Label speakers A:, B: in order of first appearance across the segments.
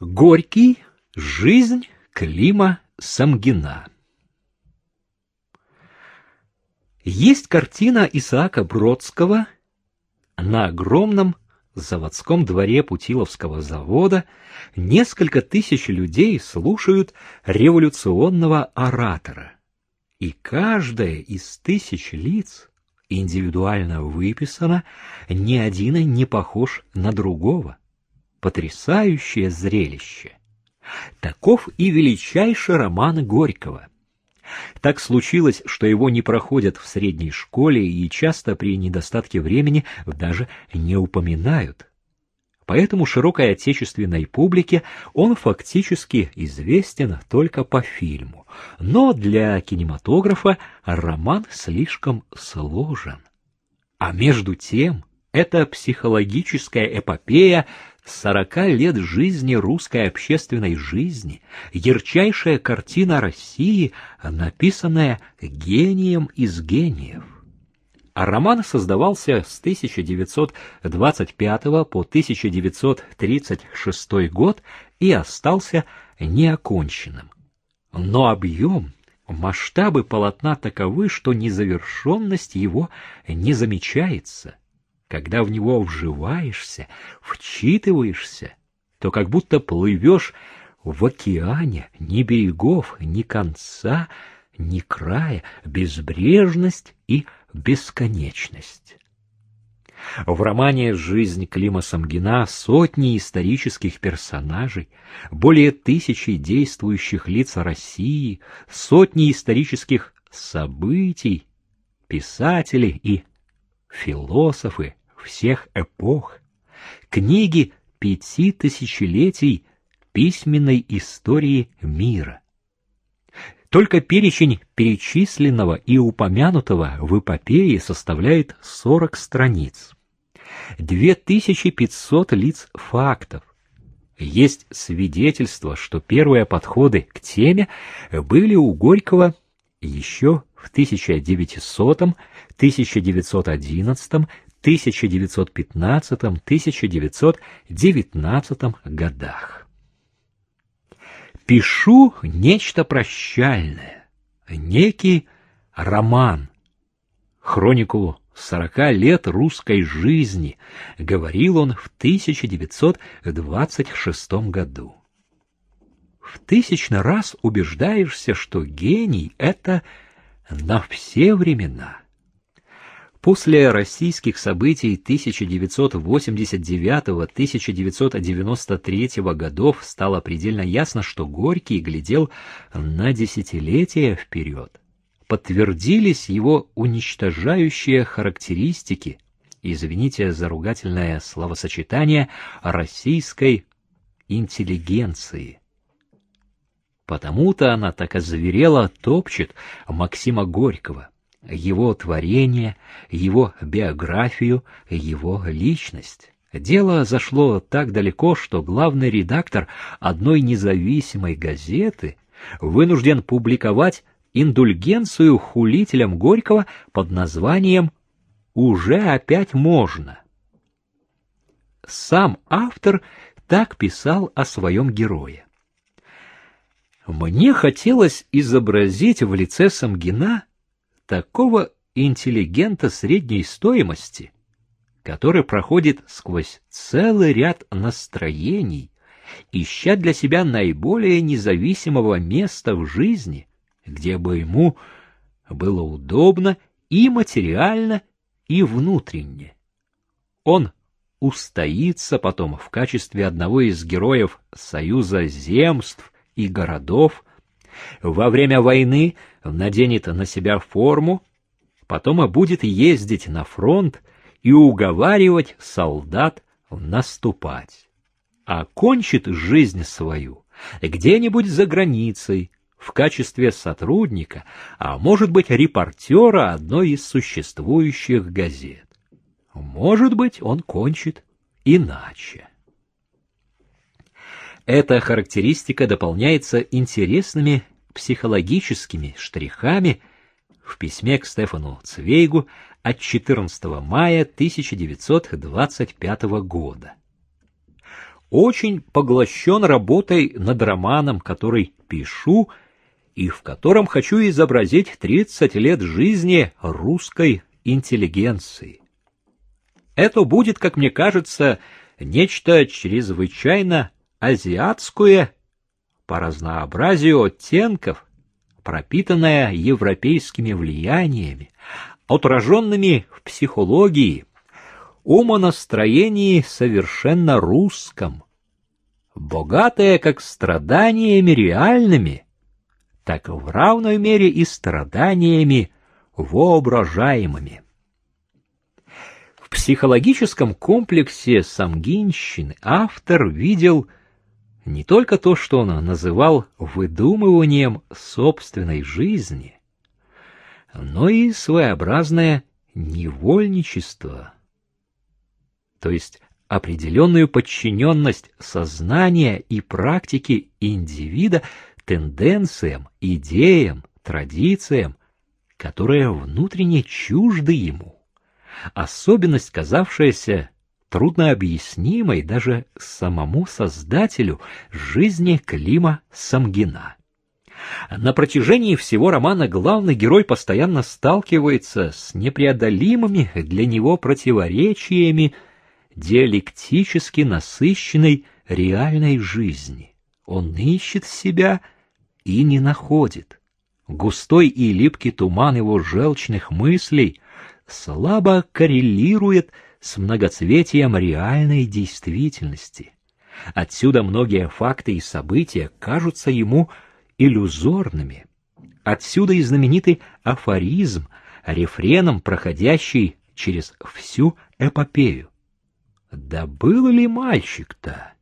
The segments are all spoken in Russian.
A: Горький. Жизнь Клима Самгина. Есть картина Исаака Бродского на огромном заводском дворе Путиловского завода несколько тысяч людей слушают революционного оратора, и каждая из тысяч лиц индивидуально выписана, ни один не похож на другого. Потрясающее зрелище! Таков и величайший роман Горького. Так случилось, что его не проходят в средней школе и часто при недостатке времени даже не упоминают. Поэтому широкой отечественной публике он фактически известен только по фильму. Но для кинематографа роман слишком сложен. А между тем, это психологическая эпопея сорока лет жизни русской общественной жизни, ярчайшая картина России, написанная гением из гениев. А роман создавался с 1925 по 1936 год и остался неоконченным. Но объем, масштабы полотна таковы, что незавершенность его не замечается – когда в него вживаешься, вчитываешься, то как будто плывешь в океане, ни берегов, ни конца, ни края, безбрежность и бесконечность. В романе «Жизнь Клима Самгина» сотни исторических персонажей, более тысячи действующих лиц России, сотни исторических событий, писатели и философы, всех эпох, книги пяти тысячелетий письменной истории мира. Только перечень перечисленного и упомянутого в эпопее составляет 40 страниц. 2500 лиц фактов. Есть свидетельство, что первые подходы к теме были у Горького еще в 1900, 1911, 1915-1919 годах. Пишу нечто прощальное, некий роман, хронику сорока лет русской жизни, говорил он в 1926 году. В тысячный раз убеждаешься, что гений — это на все времена — После российских событий 1989-1993 годов стало предельно ясно, что Горький глядел на десятилетия вперед. Подтвердились его уничтожающие характеристики, извините за ругательное словосочетание, российской интеллигенции. Потому-то она так озверела топчет Максима Горького его творение, его биографию, его личность. Дело зашло так далеко, что главный редактор одной независимой газеты вынужден публиковать индульгенцию хулителям Горького под названием «Уже опять можно». Сам автор так писал о своем герое. Мне хотелось изобразить в лице Самгина такого интеллигента средней стоимости, который проходит сквозь целый ряд настроений, ища для себя наиболее независимого места в жизни, где бы ему было удобно и материально, и внутренне. Он устоится потом в качестве одного из героев Союза земств и городов, во время войны наденет на себя форму, потом будет ездить на фронт и уговаривать солдат наступать. А кончит жизнь свою где-нибудь за границей, в качестве сотрудника, а может быть репортера одной из существующих газет. Может быть, он кончит иначе. Эта характеристика дополняется интересными психологическими штрихами в письме к Стефану Цвейгу от 14 мая 1925 года. очень поглощен работой над романом, который пишу, и в котором хочу изобразить 30 лет жизни русской интеллигенции. Это будет, как мне кажется, нечто чрезвычайно азиатское по разнообразию оттенков, пропитанное европейскими влияниями, отраженными в психологии, умонастроении совершенно русском, богатое как страданиями реальными, так в равной мере и страданиями воображаемыми. В психологическом комплексе самгинщины автор видел не только то, что он называл выдумыванием собственной жизни, но и своеобразное невольничество, то есть определенную подчиненность сознания и практики индивида тенденциям, идеям, традициям, которые внутренне чужды ему, особенность, казавшаяся труднообъяснимой даже самому создателю жизни Клима Самгина. На протяжении всего романа главный герой постоянно сталкивается с непреодолимыми для него противоречиями диалектически насыщенной реальной жизни. Он ищет себя и не находит. Густой и липкий туман его желчных мыслей слабо коррелирует с многоцветием реальной действительности. Отсюда многие факты и события кажутся ему иллюзорными. Отсюда и знаменитый афоризм, рефреном, проходящий через всю эпопею. Да был ли мальчик-то?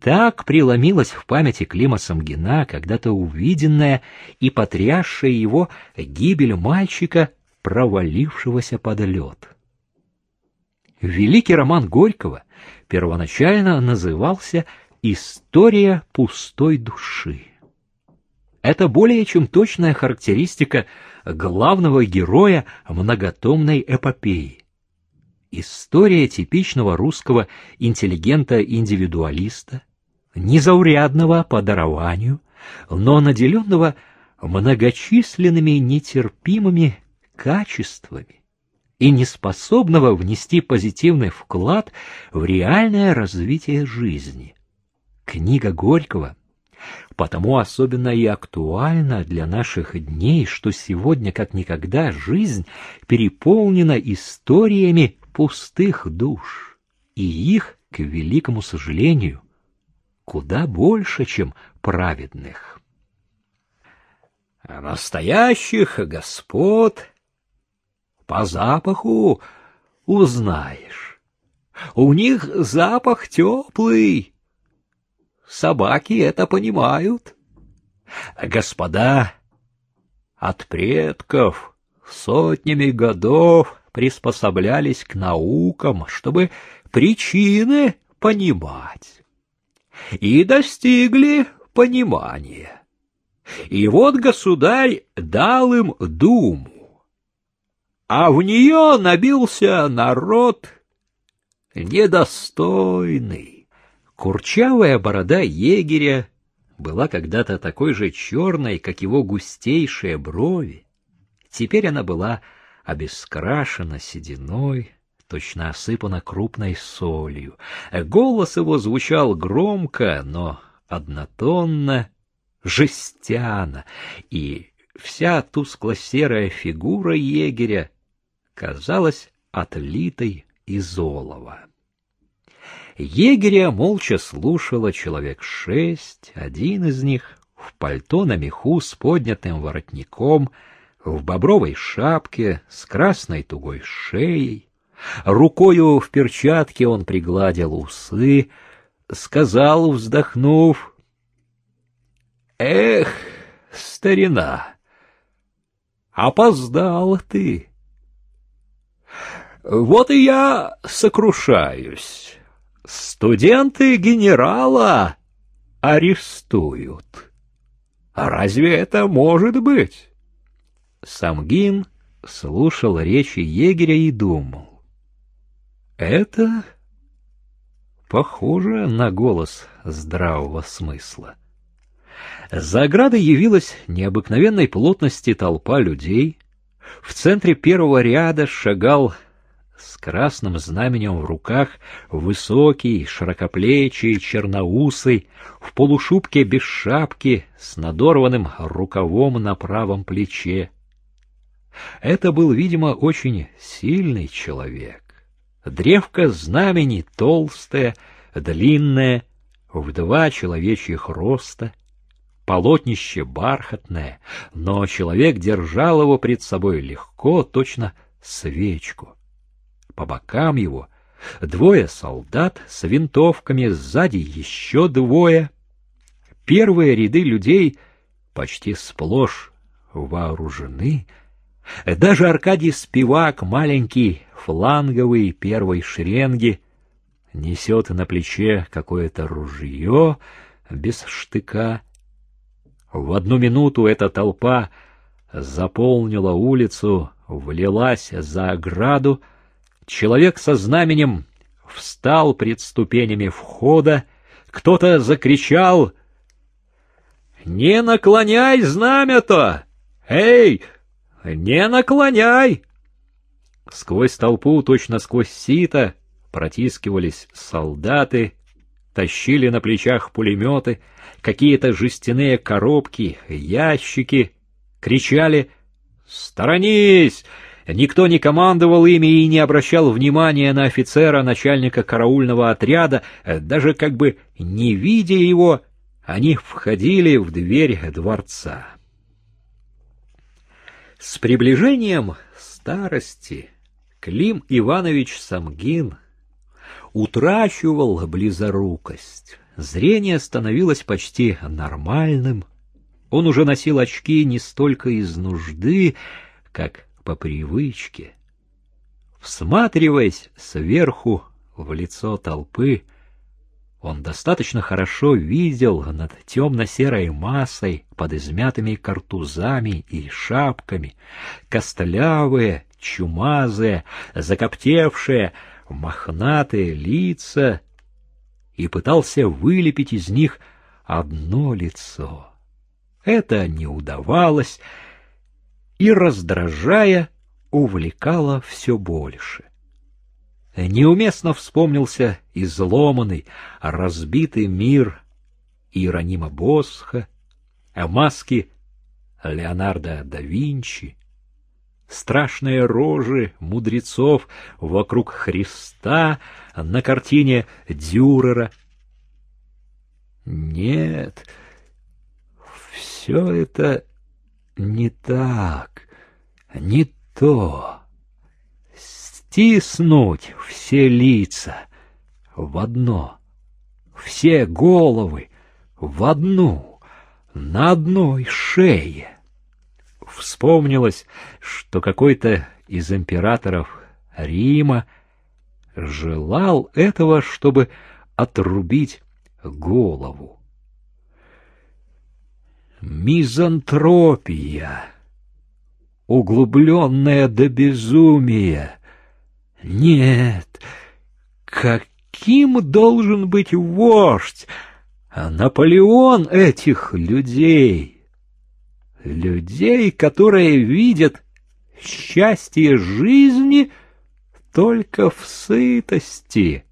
A: Так преломилась в памяти Клима Самгина когда-то увиденная и потрясшая его гибель мальчика, провалившегося под лед. Великий роман Горького первоначально назывался «История пустой души». Это более чем точная характеристика главного героя многотомной эпопеи. История типичного русского интеллигента-индивидуалиста, незаурядного по дарованию, но наделенного многочисленными нетерпимыми качествами и неспособного внести позитивный вклад в реальное развитие жизни. Книга Горького потому особенно и актуальна для наших дней, что сегодня как никогда жизнь переполнена историями пустых душ, и их, к великому сожалению, куда больше, чем праведных. Настоящих господ по запаху узнаешь. У них запах теплый. Собаки это понимают. Господа от предков сотнями годов приспособлялись к наукам, чтобы причины понимать. И достигли понимания. И вот государь дал им думу, а в нее набился народ недостойный. Курчавая борода егеря была когда-то такой же черной, как его густейшие брови. Теперь она была обескрашена сединой, точно осыпана крупной солью. Голос его звучал громко, но однотонно, жестяно, и вся тускло-серая фигура егеря казалась отлитой из олова. Егеря молча слушало человек шесть, один из них в пальто на меху с поднятым воротником — в бобровой шапке с красной тугой шеей. Рукою в перчатке он пригладил усы, сказал, вздохнув, «Эх, старина, опоздал ты!» Вот и я сокрушаюсь. Студенты генерала арестуют. А разве это может быть? Самгин слушал речи егеря и думал. Это похоже на голос здравого смысла. За оградой явилась необыкновенной плотности толпа людей. В центре первого ряда шагал с красным знаменем в руках, высокий, широкоплечий, черноусый, в полушубке без шапки, с надорванным рукавом на правом плече. Это был, видимо, очень сильный человек. Древко знамени толстое, длинное, в два человечьих роста, полотнище бархатное, но человек держал его пред собой легко, точно свечку. По бокам его двое солдат с винтовками, сзади еще двое. Первые ряды людей почти сплошь вооружены. Даже Аркадий Спивак, маленький, фланговый первой шеренги, несет на плече какое-то ружье без штыка. В одну минуту эта толпа заполнила улицу, влилась за ограду, Человек со знаменем встал пред ступенями входа, кто-то закричал «Не наклоняй знамя-то! Эй, не наклоняй!» Сквозь толпу, точно сквозь сито, протискивались солдаты, тащили на плечах пулеметы, какие-то жестяные коробки, ящики, кричали «Сторонись! Никто не командовал ими и не обращал внимания на офицера, начальника караульного отряда, даже как бы не видя его, они входили в дверь дворца. С приближением старости Клим Иванович Самгин утрачивал близорукость. Зрение становилось почти нормальным. Он уже носил очки не столько из нужды, как по привычке. Всматриваясь сверху в лицо толпы, он достаточно хорошо видел над темно-серой массой под измятыми картузами и шапками костлявые, чумазые, закоптевшие, мохнатые лица и пытался вылепить из них одно лицо. Это не удавалось, и, раздражая, увлекала все больше. Неуместно вспомнился изломанный, разбитый мир Иеронима Босха, маски Леонардо да Винчи, страшные рожи мудрецов вокруг Христа на картине Дюрера. Нет, все это не так, не то. Стиснуть все лица в одно, все головы в одну, на одной шее. Вспомнилось, что какой-то из императоров Рима желал этого, чтобы отрубить голову мизантропия, углубленная до безумия. Нет, каким должен быть вождь, а Наполеон этих людей? Людей, которые видят счастье жизни только в сытости.